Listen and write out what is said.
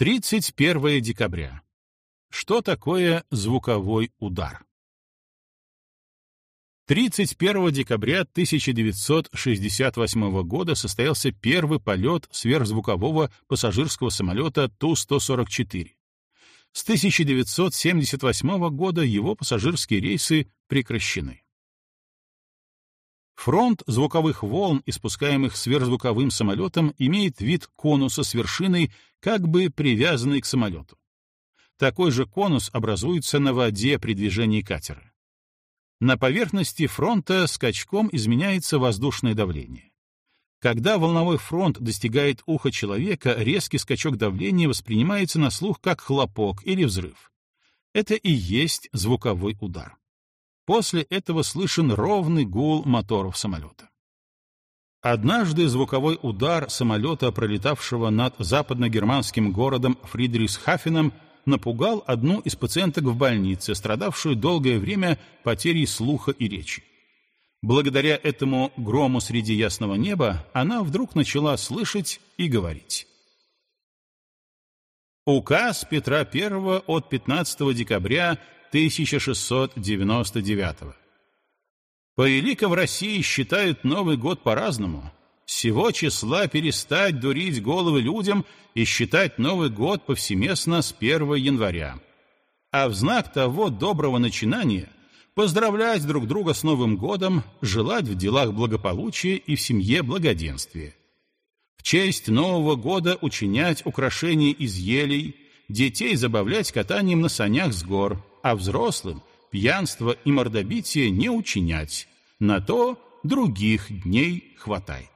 31 декабря. Что такое звуковой удар? 31 декабря 1968 года состоялся первый полет сверхзвукового пассажирского самолета Ту-144. С 1978 года его пассажирские рейсы прекращены. Фронт звуковых волн, испускаемых сверхзвуковым самолетом, имеет вид конуса с вершиной, как бы привязанной к самолету. Такой же конус образуется на воде при движении катера. На поверхности фронта скачком изменяется воздушное давление. Когда волновой фронт достигает уха человека, резкий скачок давления воспринимается на слух как хлопок или взрыв. Это и есть звуковой удар. После этого слышен ровный гул моторов самолета. Однажды звуковой удар самолета, пролетавшего над западно-германским городом Фридрихсхафеном, напугал одну из пациенток в больнице, страдавшую долгое время потерей слуха и речи. Благодаря этому грому среди ясного неба она вдруг начала слышать и говорить. Указ Петра I от 15 декабря 1699. По в России считают Новый год по-разному. Всего числа перестать дурить головы людям и считать Новый год повсеместно с 1 января. А в знак того доброго начинания поздравлять друг друга с Новым годом, желать в делах благополучия и в семье благоденствия. В честь Нового года учинять украшения из елей, детей забавлять катанием на санях с гор, а взрослым пьянство и мордобитие не учинять. На то других дней хватает.